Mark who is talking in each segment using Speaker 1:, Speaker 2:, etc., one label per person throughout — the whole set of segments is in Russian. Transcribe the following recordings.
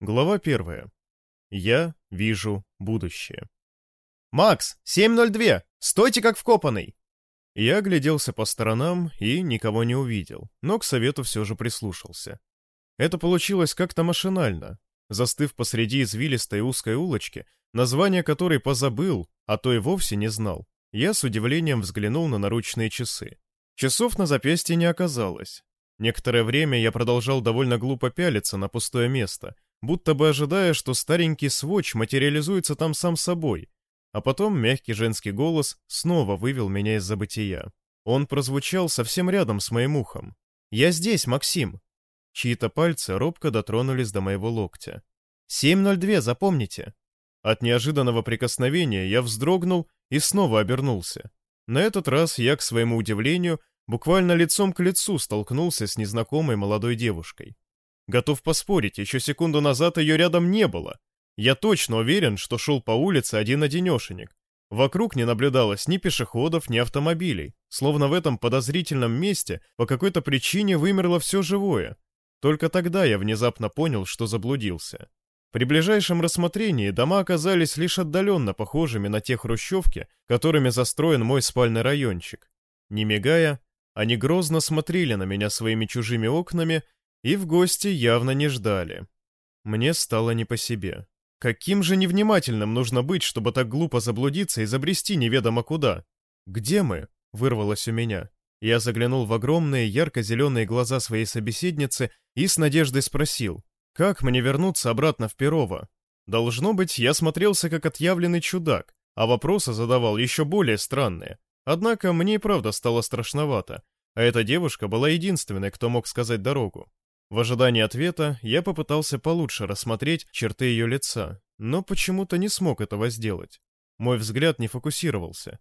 Speaker 1: Глава первая. Я вижу будущее.
Speaker 2: «Макс, 7.02! Стойте как вкопанный!»
Speaker 1: Я огляделся по сторонам и никого не увидел, но к совету все же прислушался. Это получилось как-то машинально. Застыв посреди извилистой узкой улочки, название которой позабыл, а то и вовсе не знал, я с удивлением взглянул на наручные часы. Часов на запястье не оказалось. Некоторое время я продолжал довольно глупо пялиться на пустое место — будто бы ожидая, что старенький сводч материализуется там сам собой. А потом мягкий женский голос снова вывел меня из забытия. Он прозвучал совсем рядом с моим ухом. «Я здесь, Максим!» Чьи-то пальцы робко дотронулись до моего локтя. «7.02, запомните!» От неожиданного прикосновения я вздрогнул и снова обернулся. На этот раз я, к своему удивлению, буквально лицом к лицу столкнулся с незнакомой молодой девушкой. Готов поспорить, еще секунду назад ее рядом не было. Я точно уверен, что шел по улице один-одинешенек. Вокруг не наблюдалось ни пешеходов, ни автомобилей. Словно в этом подозрительном месте по какой-то причине вымерло все живое. Только тогда я внезапно понял, что заблудился. При ближайшем рассмотрении дома оказались лишь отдаленно похожими на те хрущевки, которыми застроен мой спальный райончик. Не мигая, они грозно смотрели на меня своими чужими окнами и в гости явно не ждали. Мне стало не по себе. Каким же невнимательным нужно быть, чтобы так глупо заблудиться и забрести неведомо куда? «Где мы?» — вырвалось у меня. Я заглянул в огромные ярко-зеленые глаза своей собеседницы и с надеждой спросил, как мне вернуться обратно в Перово? Должно быть, я смотрелся как отъявленный чудак, а вопросы задавал еще более странные. Однако мне и правда стало страшновато, а эта девушка была единственной, кто мог сказать дорогу. В ожидании ответа я попытался получше рассмотреть черты ее лица, но почему-то не смог этого сделать. Мой взгляд не фокусировался.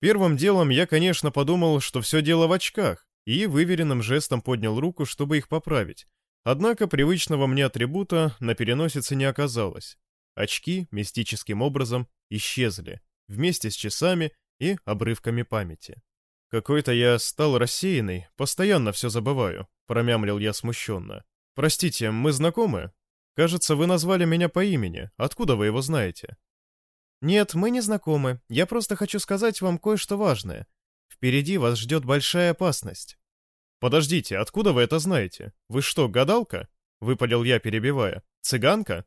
Speaker 1: Первым делом я, конечно, подумал, что все дело в очках, и выверенным жестом поднял руку, чтобы их поправить. Однако привычного мне атрибута на переносице не оказалось. Очки мистическим образом исчезли, вместе с часами и обрывками памяти. Какой-то я стал рассеянный, постоянно все забываю промямлил я смущенно. «Простите, мы знакомы? Кажется, вы назвали меня по имени. Откуда вы его знаете?»
Speaker 2: «Нет, мы не знакомы. Я просто хочу сказать вам кое-что важное. Впереди вас ждет большая опасность».
Speaker 1: «Подождите, откуда вы это знаете? Вы что, гадалка?» — выпалил я, перебивая. «Цыганка?»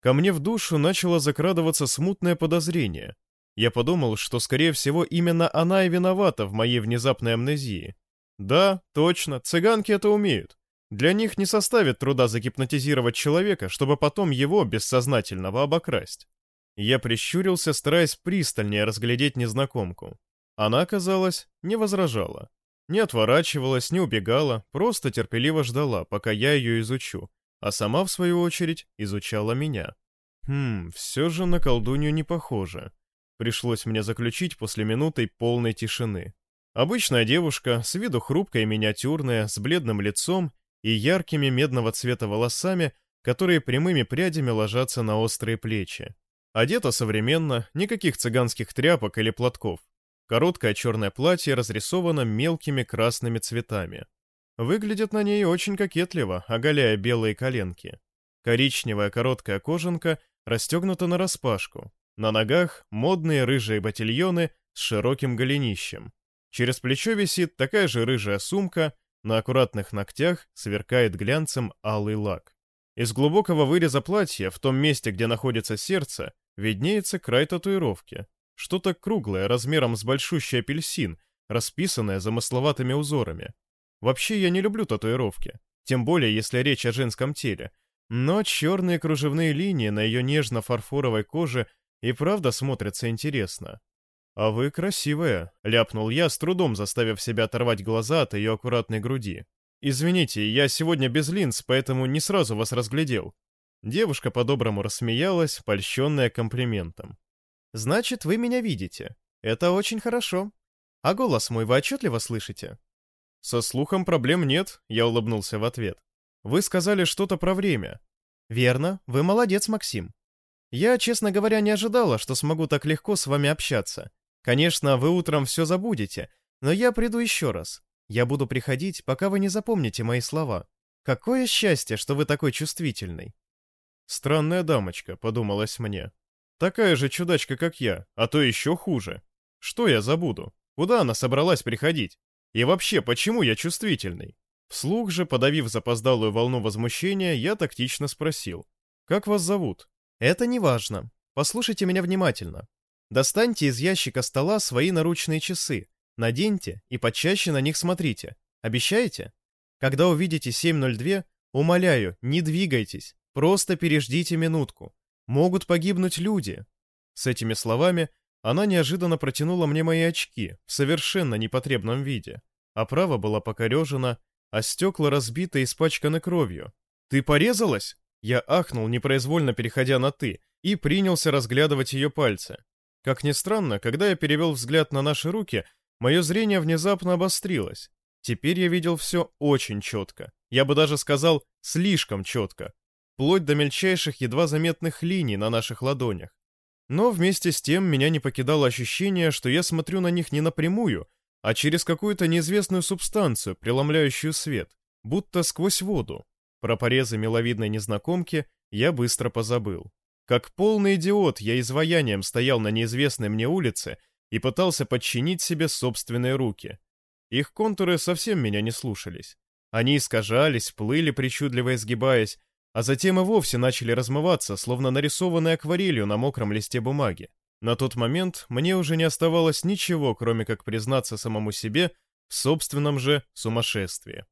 Speaker 1: Ко мне в душу начало закрадываться смутное подозрение. Я подумал, что, скорее всего, именно она и виновата в моей внезапной амнезии. Да, точно, цыганки это умеют. Для них не составит труда загипнотизировать человека, чтобы потом его бессознательного обокрасть. Я прищурился, стараясь пристальнее разглядеть незнакомку. Она, казалось, не возражала. Не отворачивалась, не убегала, просто терпеливо ждала, пока я ее изучу, а сама, в свою очередь, изучала меня. Хм, все же на колдунью не похоже. Пришлось мне заключить после минуты полной тишины. Обычная девушка, с виду хрупкая и миниатюрная, с бледным лицом и яркими медного цвета волосами, которые прямыми прядями ложатся на острые плечи. Одета современно, никаких цыганских тряпок или платков. Короткое черное платье разрисовано мелкими красными цветами. Выглядит на ней очень кокетливо, оголяя белые коленки. Коричневая короткая кожанка расстегнута нараспашку. На ногах модные рыжие ботильоны с широким голенищем. Через плечо висит такая же рыжая сумка, на аккуратных ногтях сверкает глянцем алый лак. Из глубокого выреза платья, в том месте, где находится сердце, виднеется край татуировки. Что-то круглое, размером с большущий апельсин, расписанное замысловатыми узорами. Вообще я не люблю татуировки, тем более если речь о женском теле. Но черные кружевные линии на ее нежно-фарфоровой коже и правда смотрятся интересно. «А вы красивая», — ляпнул я, с трудом заставив себя оторвать глаза от ее аккуратной груди. «Извините, я сегодня без линз, поэтому не сразу вас разглядел». Девушка по-доброму рассмеялась, польщенная комплиментом.
Speaker 2: «Значит, вы меня видите. Это очень хорошо. А голос мой вы отчетливо слышите?»
Speaker 1: «Со слухом проблем нет», — я улыбнулся в ответ. «Вы сказали что-то про время».
Speaker 2: «Верно. Вы молодец, Максим. Я, честно говоря, не ожидала, что смогу так легко с вами общаться. Конечно, вы утром все забудете, но я приду еще раз. Я буду приходить, пока вы не запомните мои слова. Какое счастье, что вы такой чувствительный.
Speaker 1: Странная дамочка, подумалось мне. Такая же чудачка, как я, а то еще хуже. Что я забуду? Куда она собралась приходить? И вообще, почему я чувствительный? Вслух же, подавив запоздалую волну возмущения, я тактично спросил. «Как вас зовут?»
Speaker 2: «Это не важно. Послушайте меня внимательно. Достаньте из ящика стола свои наручные часы, наденьте и почаще на них смотрите. Обещаете? Когда увидите 7.02, умоляю, не двигайтесь, просто переждите минутку. Могут погибнуть люди». С этими словами она неожиданно протянула мне мои очки в совершенно непотребном виде. Оправа была покорежена, а стекла разбиты и испачканы кровью. «Ты порезалась?» Я ахнул, непроизвольно переходя на «ты», и принялся разглядывать ее пальцы. Как ни странно, когда я перевел взгляд на наши руки, мое зрение внезапно обострилось. Теперь я видел все очень четко. Я бы даже сказал, слишком четко. Вплоть до мельчайших, едва заметных линий на наших ладонях. Но вместе с тем меня не покидало ощущение, что я смотрю на них не напрямую, а через какую-то неизвестную субстанцию, преломляющую свет, будто сквозь воду. Про порезы миловидной незнакомки я быстро позабыл. Как полный идиот, я изваянием стоял на неизвестной мне улице и пытался подчинить себе собственные руки. Их контуры совсем меня не слушались. Они искажались, плыли, причудливо изгибаясь, а затем и вовсе начали размываться, словно нарисованные акварелью на мокром листе бумаги. На тот момент мне уже не оставалось ничего, кроме как признаться самому себе в собственном же сумасшествии.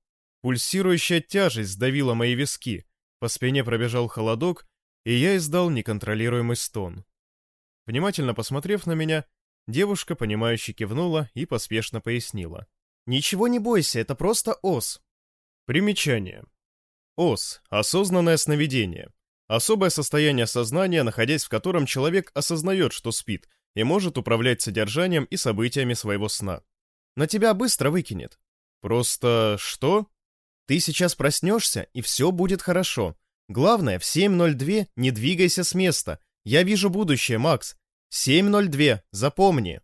Speaker 2: Пульсирующая тяжесть сдавила мои виски, по спине пробежал холодок, и я издал неконтролируемый стон. Внимательно посмотрев на меня, девушка, понимающе кивнула и поспешно пояснила. «Ничего не бойся, это просто ос». Примечание. ОС – осознанное сновидение. Особое состояние сознания, находясь в котором человек осознает, что спит, и может управлять содержанием и событиями своего сна. На тебя быстро выкинет. Просто что? Ты сейчас проснешься, и все будет хорошо. Главное, в 7.02 не двигайся с места. Я вижу будущее, Макс. 7.02, запомни.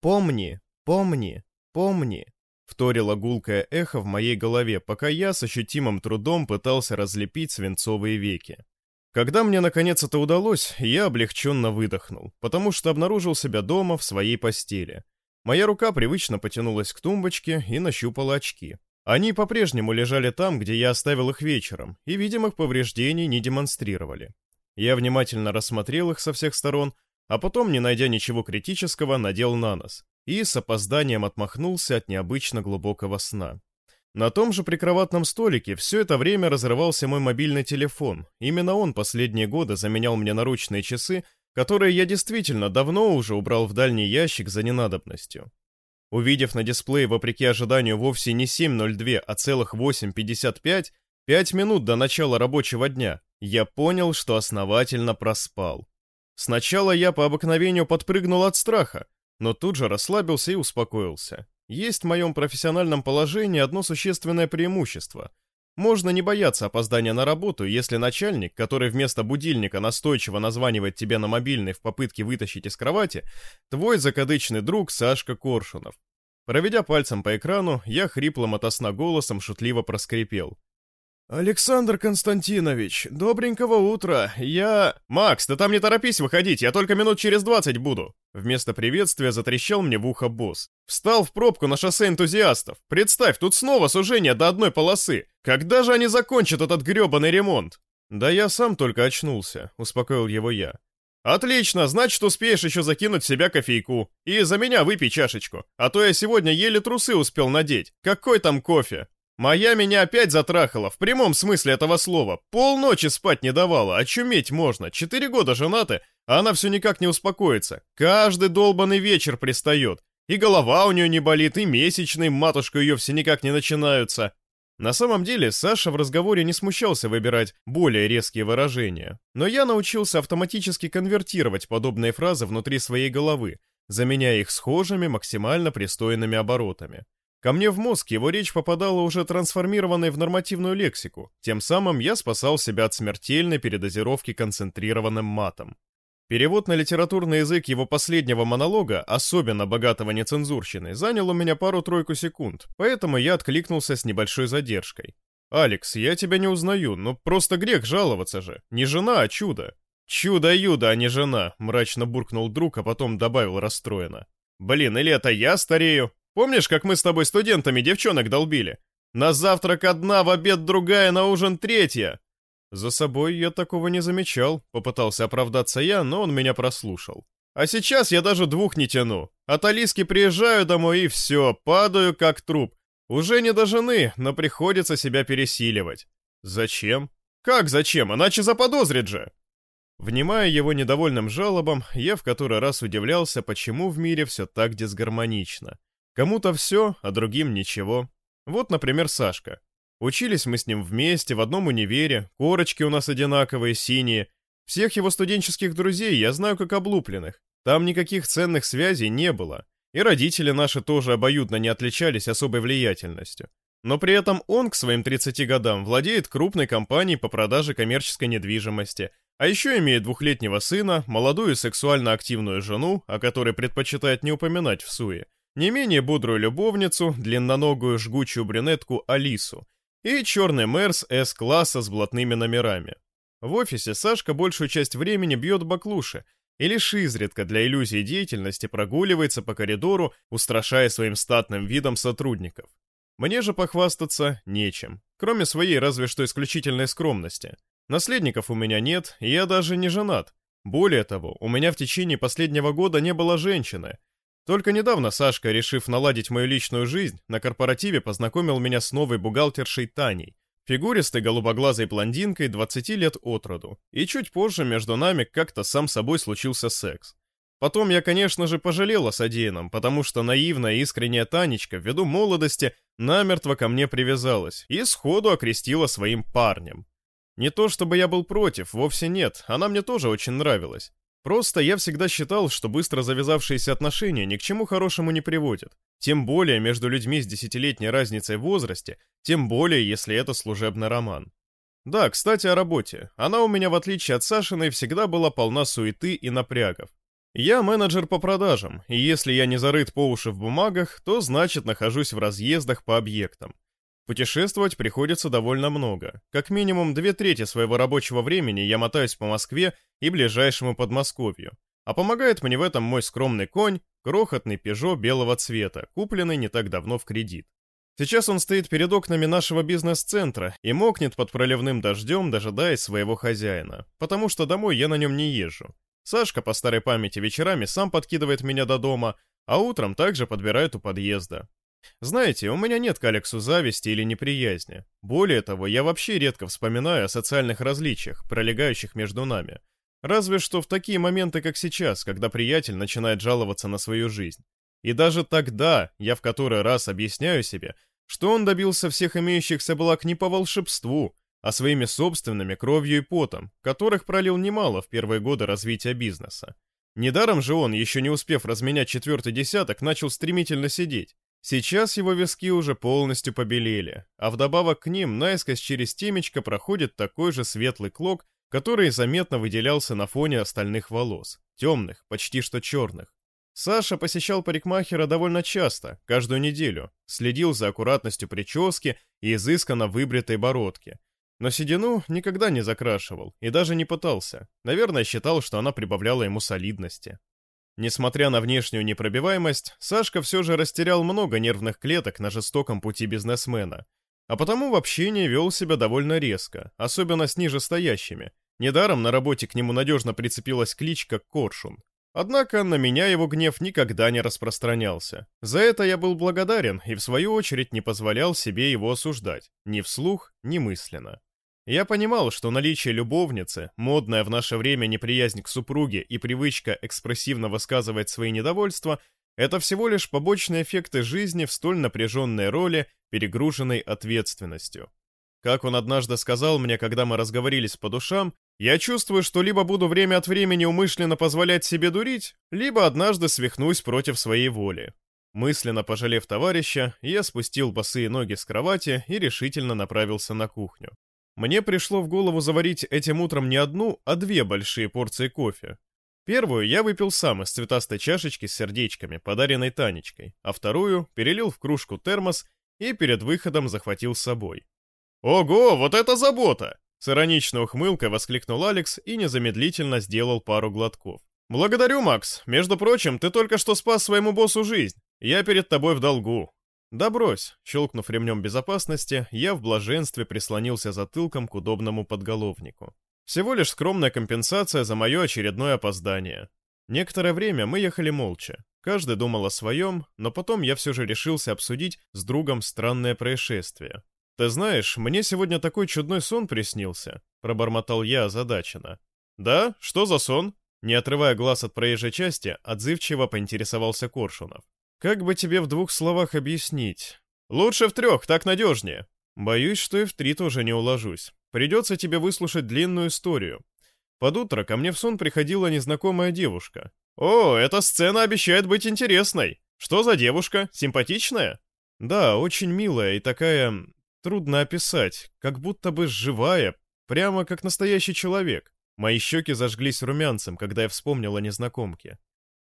Speaker 2: Помни, помни, помни. Вторило гулкое эхо в моей голове, пока я с ощутимым трудом пытался разлепить свинцовые веки. Когда мне наконец это удалось, я облегченно выдохнул, потому что обнаружил себя дома в своей постели. Моя рука привычно потянулась к тумбочке и нащупала очки. Они по-прежнему лежали там, где я оставил их вечером, и видимых повреждений не демонстрировали. Я внимательно рассмотрел их со всех сторон, а потом, не найдя ничего критического, надел на нос и с опозданием отмахнулся от необычно глубокого сна. На том же прикроватном столике все это время разрывался мой мобильный телефон. Именно он последние годы заменял мне наручные часы, которые я действительно давно уже убрал в дальний ящик за ненадобностью. Увидев на дисплее, вопреки ожиданию, вовсе не 7.02, а целых 8.55, 5 минут до начала рабочего дня, я понял, что основательно проспал. Сначала я по обыкновению подпрыгнул от страха, но тут же расслабился и успокоился. Есть в моем профессиональном положении одно существенное преимущество — можно не бояться опоздания на работу, если начальник, который вместо будильника настойчиво названивает тебе на мобильный в попытке вытащить из кровати, твой закадычный друг Сашка Коршунов. Проведя пальцем по экрану, я хриплым от голосом шутливо проскрипел. «Александр Константинович, добренького утра, я...» «Макс, ты там не торопись выходить, я только минут через двадцать буду!» Вместо приветствия затрещал мне в ухо босс. «Встал в пробку на шоссе энтузиастов. Представь, тут снова сужение до одной полосы. Когда же они закончат этот грёбаный ремонт?» «Да я сам только очнулся», — успокоил его я. «Отлично, значит, успеешь еще закинуть в себя кофейку. И за меня выпей чашечку, а то я сегодня еле трусы успел надеть. Какой там кофе?» Моя меня опять затрахала, в прямом смысле этого слова. Полночи спать не давала, очуметь можно. Четыре года женаты, а она все никак не успокоится. Каждый долбанный вечер пристает. И голова у нее не болит, и месячные, матушка ее все никак не начинаются. На самом деле, Саша в разговоре не смущался выбирать более резкие выражения. Но я научился автоматически конвертировать подобные фразы внутри своей головы, заменяя их схожими, максимально пристойными оборотами. Ко мне в мозг его речь попадала уже трансформированной в нормативную лексику. Тем самым я спасал себя от смертельной передозировки концентрированным матом. Перевод на литературный язык его последнего монолога, особенно богатого нецензурщины, занял у меня пару-тройку секунд, поэтому я откликнулся с небольшой задержкой.
Speaker 1: «Алекс, я тебя не узнаю, но просто грех жаловаться же. Не жена, а чудо». «Чудо-юдо, а не жена», — мрачно буркнул друг, а потом добавил расстроенно. «Блин, или это я старею? Помнишь, как мы с тобой студентами девчонок долбили? На завтрак одна, в обед другая, на ужин третья!» «За собой я такого не замечал», — попытался оправдаться я, но он меня прослушал. «А сейчас я даже двух не тяну. От Алиски приезжаю домой и все, падаю как труп. Уже не до жены, но приходится себя пересиливать. Зачем? Как зачем? Иначе заподозрит же!» Внимая его недовольным жалобам, я в который раз удивлялся, почему в мире все так дисгармонично. Кому-то все, а другим ничего. Вот, например, Сашка. Учились мы с ним вместе, в одном универе, корочки у нас одинаковые, синие. Всех его студенческих друзей я знаю как облупленных. Там никаких ценных связей не было. И родители наши тоже обоюдно не отличались особой влиятельностью. Но при этом он к своим 30 годам владеет крупной компанией по продаже коммерческой недвижимости, а еще имеет двухлетнего сына, молодую сексуально активную жену, о которой предпочитает не упоминать в суе, не менее бодрую любовницу, длинноногую жгучую брюнетку Алису и черный Мерс С-класса с блатными номерами. В офисе Сашка большую часть времени бьет баклуши и лишь изредка для иллюзии деятельности прогуливается по коридору, устрашая своим статным видом сотрудников. Мне же похвастаться нечем, кроме своей разве что исключительной скромности. Наследников у меня нет, я даже не женат. Более того, у меня в течение последнего года не было женщины. Только недавно Сашка, решив наладить мою личную жизнь, на корпоративе познакомил меня с новой бухгалтершей Таней, фигуристой голубоглазой блондинкой 20 лет от роду. И чуть позже между нами как-то сам собой случился секс. Потом я, конечно же, пожалел о содеянном, потому что наивная искренняя Танечка, ввиду молодости, намертво ко мне привязалась и сходу окрестила своим парнем. Не то чтобы я был против, вовсе нет, она мне тоже очень нравилась. Просто я всегда считал, что быстро завязавшиеся отношения ни к чему хорошему не приводят. Тем более между людьми с десятилетней разницей в возрасте, тем более если это служебный роман. Да, кстати, о работе. Она у меня, в отличие от Сашиной, всегда была полна суеты и напрягов. Я менеджер по продажам, и если я не зарыт по уши в бумагах, то значит нахожусь в разъездах по объектам. Путешествовать приходится довольно много. Как минимум две трети своего рабочего времени я мотаюсь по Москве и ближайшему Подмосковью. А помогает мне в этом мой скромный конь, крохотный Пежо белого цвета, купленный не так давно в кредит. Сейчас он стоит перед окнами нашего бизнес-центра и мокнет под проливным дождем, дожидаясь своего хозяина, потому что домой я на нем не езжу. Сашка по старой памяти вечерами сам подкидывает меня до дома, а утром также подбирает у подъезда. Знаете, у меня нет к Алексу зависти или неприязни. Более того, я вообще редко вспоминаю о социальных различиях, пролегающих между нами. Разве что в такие моменты, как сейчас, когда приятель начинает жаловаться на свою жизнь. И даже тогда я в который раз объясняю себе, что он добился всех имеющихся благ не по волшебству, а своими собственными кровью и потом, которых пролил немало в первые годы развития бизнеса. Недаром же он, еще не успев разменять четвертый десяток, начал стремительно сидеть. Сейчас его виски уже полностью побелели, а вдобавок к ним наискось через темечко проходит такой же светлый клок, который заметно выделялся на фоне остальных волос, темных, почти что черных. Саша посещал парикмахера довольно часто, каждую неделю, следил за аккуратностью прически и изысканно выбритой бородки. Но седину никогда не закрашивал и даже не пытался. Наверное, считал, что она прибавляла ему солидности. Несмотря на внешнюю непробиваемость, Сашка все же растерял много нервных клеток на жестоком пути бизнесмена. А потому в общении вел себя довольно резко, особенно с нижестоящими. Недаром на работе к нему надежно прицепилась кличка Коршун. Однако на меня его гнев никогда не распространялся. За это я был благодарен и в свою очередь не позволял себе его осуждать, ни вслух, ни мысленно. Я понимал, что наличие любовницы, модная в наше время неприязнь к супруге и привычка экспрессивно высказывать свои недовольства — это всего лишь побочные эффекты жизни в столь напряженной роли, перегруженной ответственностью. Как он однажды сказал мне, когда мы разговорились по душам, я чувствую, что либо буду время от времени умышленно позволять себе дурить, либо однажды свихнусь против своей воли. Мысленно пожалев товарища, я спустил босые ноги с кровати и решительно направился на кухню. Мне пришло в голову заварить этим утром не одну, а две большие порции кофе. Первую я выпил сам из цветастой чашечки с сердечками, подаренной Танечкой, а вторую перелил в кружку термос и перед выходом захватил с собой. «Ого, вот это забота!» С ироничной ухмылкой воскликнул Алекс и незамедлительно сделал пару глотков. «Благодарю, Макс. Между прочим, ты только что спас своему боссу жизнь. Я перед тобой в долгу». «Да брось!» Щелкнув ремнем безопасности, я в блаженстве прислонился затылком к удобному подголовнику. Всего лишь скромная компенсация за мое очередное опоздание. Некоторое время мы ехали молча. Каждый думал о своем, но потом я все же решился обсудить с другом странное происшествие. «Ты знаешь, мне сегодня такой чудной сон приснился», — пробормотал я озадаченно. «Да? Что за сон?» Не отрывая глаз от проезжей части, отзывчиво поинтересовался Коршунов. «Как бы тебе в двух словах объяснить?» «Лучше в трех, так надежнее». «Боюсь, что и в три тоже не уложусь. Придется тебе выслушать длинную историю. Под утро ко мне в сон приходила незнакомая девушка. «О, эта сцена обещает быть интересной. Что за девушка? Симпатичная?» «Да, очень милая и такая... трудно описать, как будто бы живая, прямо как настоящий человек. Мои щеки зажглись румянцем, когда я вспомнил о незнакомке.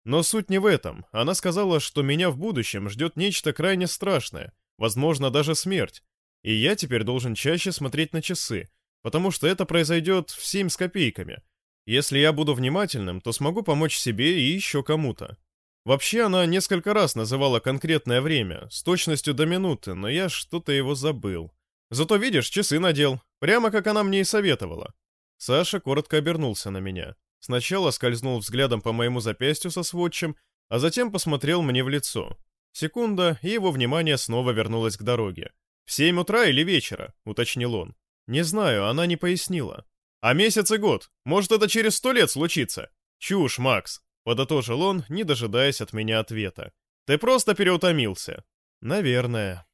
Speaker 1: Но суть не в этом. Она сказала, что меня в будущем ждет нечто крайне страшное, возможно, даже смерть. И я теперь должен чаще смотреть на часы, потому что это произойдет в семь с копейками. Если я буду внимательным, то смогу помочь себе и еще кому-то. Вообще, она несколько раз называла конкретное время, с точностью до минуты, но я что-то его забыл. Зато, видишь, часы надел, прямо как она мне и советовала. Саша коротко обернулся на меня. Сначала скользнул взглядом по моему запястью со сводчем, а затем посмотрел мне в лицо. Секунда, и его внимание снова вернулось к дороге. «В семь утра или вечера?» — уточнил он. «Не знаю, она не пояснила». «А месяц и год? Может, это через сто лет случится?» «Чушь, Макс», — подытожил он, не дожидаясь от меня ответа. «Ты просто переутомился». «Наверное».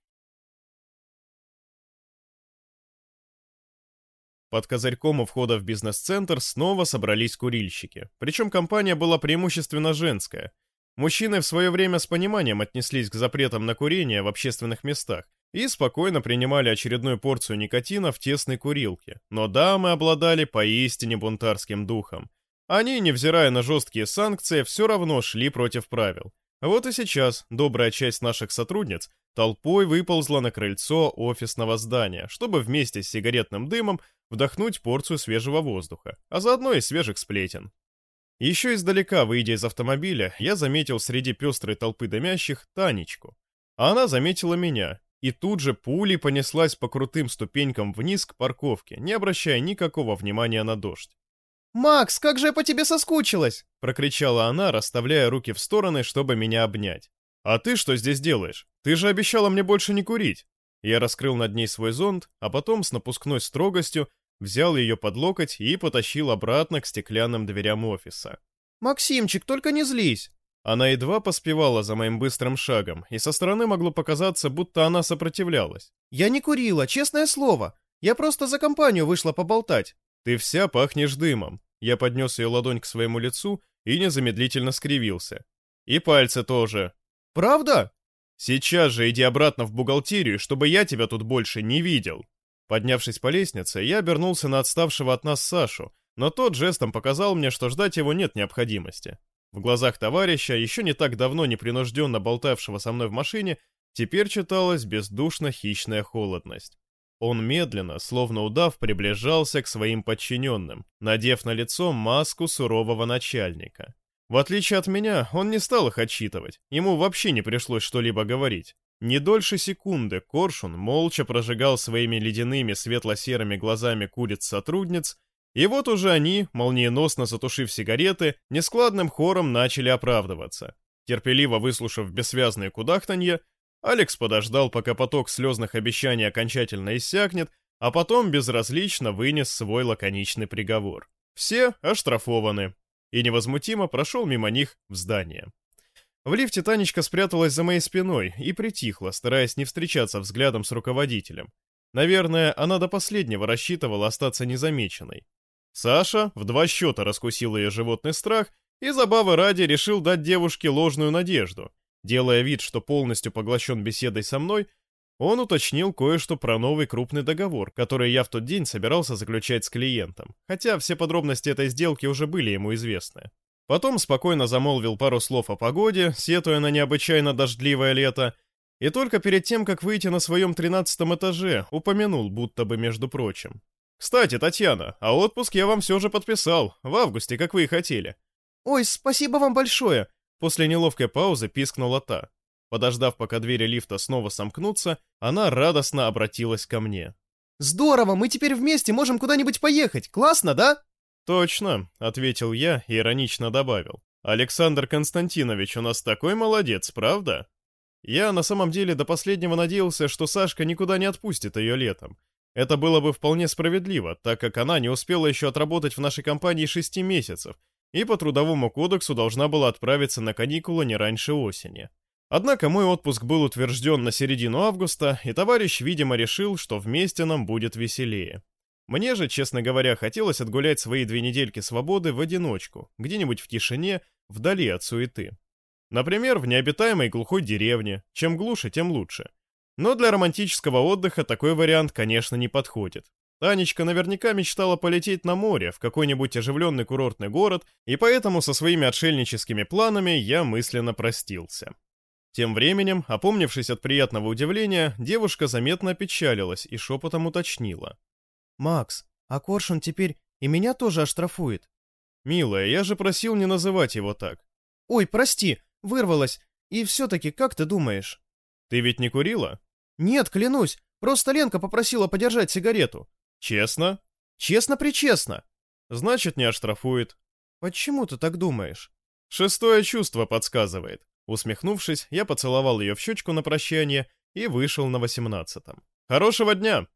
Speaker 1: Под козырьком у входа в бизнес-центр снова собрались курильщики. Причем компания была преимущественно женская. Мужчины в свое время с пониманием отнеслись к запретам на курение в общественных местах, и спокойно принимали очередную порцию никотина в тесной курилке. Но дамы обладали поистине бунтарским духом. Они, невзирая на жесткие санкции, все равно шли против правил. Вот и сейчас добрая часть наших сотрудниц толпой выползла на крыльцо офисного здания, чтобы вместе с сигаретным дымом вдохнуть порцию свежего воздуха, а заодно и свежих сплетен. Еще издалека, выйдя из автомобиля, я заметил среди пестрой толпы дымящих Танечку. А она заметила меня и тут же пулей понеслась по крутым ступенькам вниз к парковке, не обращая никакого внимания на дождь.
Speaker 2: «Макс, как же я по тебе соскучилась!»
Speaker 1: — прокричала она, расставляя руки в стороны, чтобы меня обнять. «А ты что здесь делаешь? Ты же обещала мне больше не курить!» Я раскрыл над ней свой зонт, а потом с напускной строгостью взял ее под локоть и потащил обратно к стеклянным дверям офиса.
Speaker 2: «Максимчик, только не злись!»
Speaker 1: Она едва поспевала за моим быстрым шагом, и со стороны могло показаться, будто она сопротивлялась.
Speaker 2: «Я не курила, честное слово. Я просто за компанию вышла поболтать».
Speaker 1: «Ты вся пахнешь дымом». Я поднес ее ладонь к своему лицу и незамедлительно скривился. «И пальцы тоже».
Speaker 2: «Правда?»
Speaker 1: «Сейчас же иди обратно в бухгалтерию, чтобы я тебя тут больше не видел». Поднявшись по лестнице, я обернулся на отставшего от нас Сашу, но тот жестом показал мне, что ждать его нет необходимости. В глазах товарища, еще не так давно непринужденно болтавшего со мной в машине, теперь читалась бездушно-хищная холодность. Он медленно, словно удав, приближался к своим подчиненным, надев на лицо маску сурового начальника. В отличие от меня, он не стал их отчитывать, ему вообще не пришлось что-либо говорить. Не дольше секунды Коршун молча прожигал своими ледяными светло-серыми глазами куриц-сотрудниц и вот уже они, молниеносно затушив сигареты, нескладным хором начали оправдываться. Терпеливо выслушав бессвязные кудахтанье, Алекс подождал, пока поток слезных обещаний окончательно иссякнет, а потом безразлично вынес свой лаконичный приговор. Все оштрафованы. И невозмутимо прошел мимо них в здание. В лифте Танечка спряталась за моей спиной и притихла, стараясь не встречаться взглядом с руководителем. Наверное, она до последнего рассчитывала остаться незамеченной. Саша в два счета раскусил ее животный страх и забавы ради решил дать девушке ложную надежду. Делая вид, что полностью поглощен беседой со мной, он уточнил кое-что про новый крупный договор, который я в тот день собирался заключать с клиентом, хотя все подробности этой сделки уже были ему известны. Потом спокойно замолвил пару слов о погоде, сетуя на необычайно дождливое лето, И только перед тем, как выйти на своем тринадцатом этаже, упомянул, будто бы между прочим. «Кстати, Татьяна, а отпуск я вам все же подписал, в августе, как вы и хотели».
Speaker 2: «Ой, спасибо вам большое!»
Speaker 1: После неловкой паузы пискнула та. Подождав, пока двери лифта снова сомкнутся, она радостно обратилась ко мне.
Speaker 2: «Здорово, мы теперь вместе можем куда-нибудь поехать, классно, да?»
Speaker 1: «Точно», — ответил я и иронично добавил. «Александр Константинович у нас такой молодец, правда?» Я на самом деле до последнего надеялся, что Сашка никуда не отпустит ее летом, это было бы вполне справедливо, так как она не успела еще отработать в нашей компании шести месяцев, и по трудовому кодексу должна была отправиться на каникулы не раньше осени. Однако мой отпуск был утвержден на середину августа, и товарищ, видимо, решил, что вместе нам будет веселее. Мне же, честно говоря, хотелось отгулять свои две недельки свободы в одиночку, где-нибудь в тишине, вдали от суеты. Например, в необитаемой глухой деревне. Чем глуше, тем лучше. Но для романтического отдыха такой вариант, конечно, не подходит. Танечка наверняка мечтала полететь на море, в какой-нибудь оживленный курортный город, и поэтому со своими отшельническими планами я мысленно простился. Тем временем, опомнившись от приятного удивления, девушка заметно опечалилась и шепотом уточнила.
Speaker 2: «Макс, а Коршун теперь и меня тоже оштрафует?»
Speaker 1: «Милая, я же просил не называть его так».
Speaker 2: «Ой, прости, вырвалась. И все-таки, как ты думаешь?»
Speaker 1: «Ты ведь не курила?»
Speaker 2: «Нет, клянусь, просто Ленка попросила подержать сигарету».
Speaker 1: «Честно?»
Speaker 2: «Честно-причестно».
Speaker 1: «Значит, не оштрафует».
Speaker 2: «Почему ты так думаешь?»
Speaker 1: «Шестое чувство подсказывает». Усмехнувшись, я поцеловал ее в щечку на прощание и вышел на восемнадцатом. «Хорошего дня!»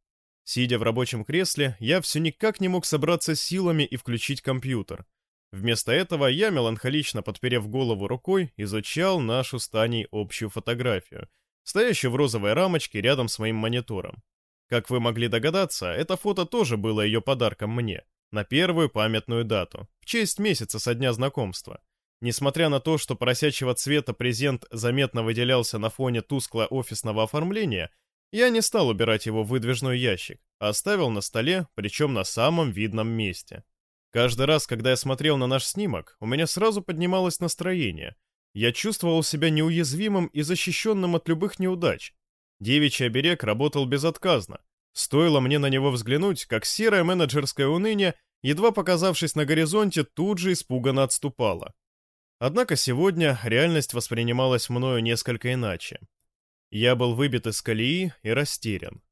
Speaker 1: Сидя в рабочем кресле, я все никак не мог собраться силами и включить компьютер. Вместо этого я, меланхолично подперев голову рукой, изучал нашу с Таней общую фотографию — стоящую в розовой рамочке рядом с моим монитором. Как вы могли догадаться, это фото тоже было ее подарком мне, на первую памятную дату, в честь месяца со дня знакомства. Несмотря на то, что просячего цвета презент заметно выделялся на фоне тускло-офисного оформления, я не стал убирать его в выдвижной ящик, а оставил на столе, причем на самом видном месте. Каждый раз, когда я смотрел на наш снимок, у меня сразу поднималось настроение — я чувствовал себя неуязвимым и защищенным от любых неудач. Девичий оберег работал безотказно. Стоило мне на него взглянуть, как серое менеджерское уныние, едва показавшись на горизонте, тут же испуганно отступало. Однако сегодня реальность воспринималась мною несколько иначе. Я был выбит из колеи и растерян.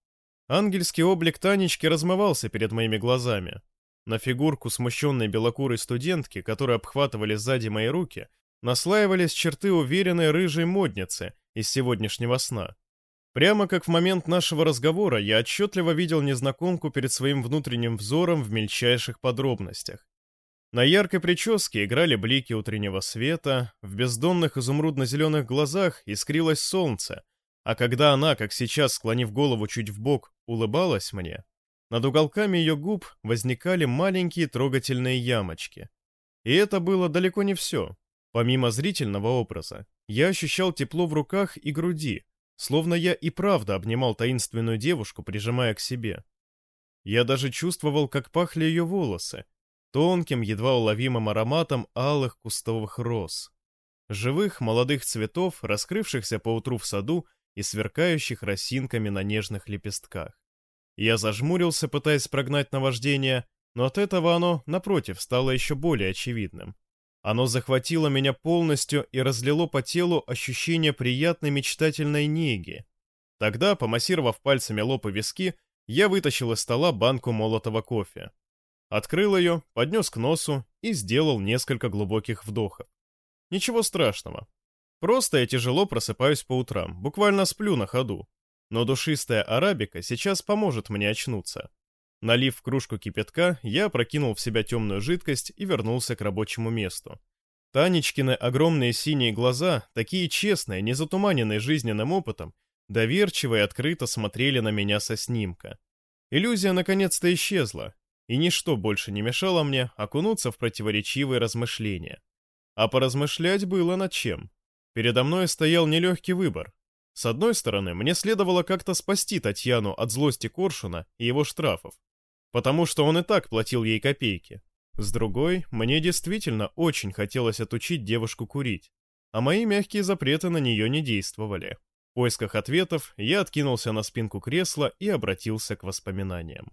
Speaker 1: Ангельский облик Танечки размывался перед моими глазами. На фигурку смущенной белокурой студентки, которые обхватывали сзади мои руки, наслаивались черты уверенной рыжей модницы из сегодняшнего сна. Прямо как в момент нашего разговора я отчетливо видел незнакомку перед своим внутренним взором в мельчайших подробностях. На яркой прическе играли блики утреннего света, в бездонных изумрудно-зеленых глазах искрилось солнце, а когда она, как сейчас, склонив голову чуть в бок, улыбалась мне, над уголками ее губ возникали маленькие трогательные ямочки. И это было далеко не все. Помимо зрительного образа, я ощущал тепло в руках и груди, словно я и правда обнимал таинственную девушку, прижимая к себе. Я даже чувствовал, как пахли ее волосы, тонким, едва уловимым ароматом алых кустовых роз. Живых молодых цветов, раскрывшихся поутру в саду и сверкающих росинками на нежных лепестках. Я зажмурился, пытаясь прогнать наваждение, но от этого оно, напротив, стало еще более очевидным. Оно захватило меня полностью и разлило по телу ощущение приятной мечтательной неги. Тогда, помассировав пальцами лоб и виски, я вытащил из стола банку молотого кофе. Открыл ее, поднес к носу и сделал несколько глубоких вдохов. Ничего страшного. Просто я тяжело просыпаюсь по утрам, буквально сплю на ходу. Но душистая арабика сейчас поможет мне очнуться. Налив в кружку кипятка, я прокинул в себя темную жидкость и вернулся к рабочему месту. Танечкины огромные синие глаза, такие честные, не затуманенные жизненным опытом, доверчиво и открыто смотрели на меня со снимка. Иллюзия наконец-то исчезла, и ничто больше не мешало мне окунуться в противоречивые размышления. А поразмышлять было над чем. Передо мной стоял нелегкий выбор. С одной стороны, мне следовало как-то спасти Татьяну от злости Коршуна и его штрафов потому что он и так платил ей копейки. С другой, мне действительно очень хотелось отучить девушку курить, а мои мягкие запреты на нее не действовали. поисках ответов я откинулся на спинку кресла и обратился к воспоминаниям.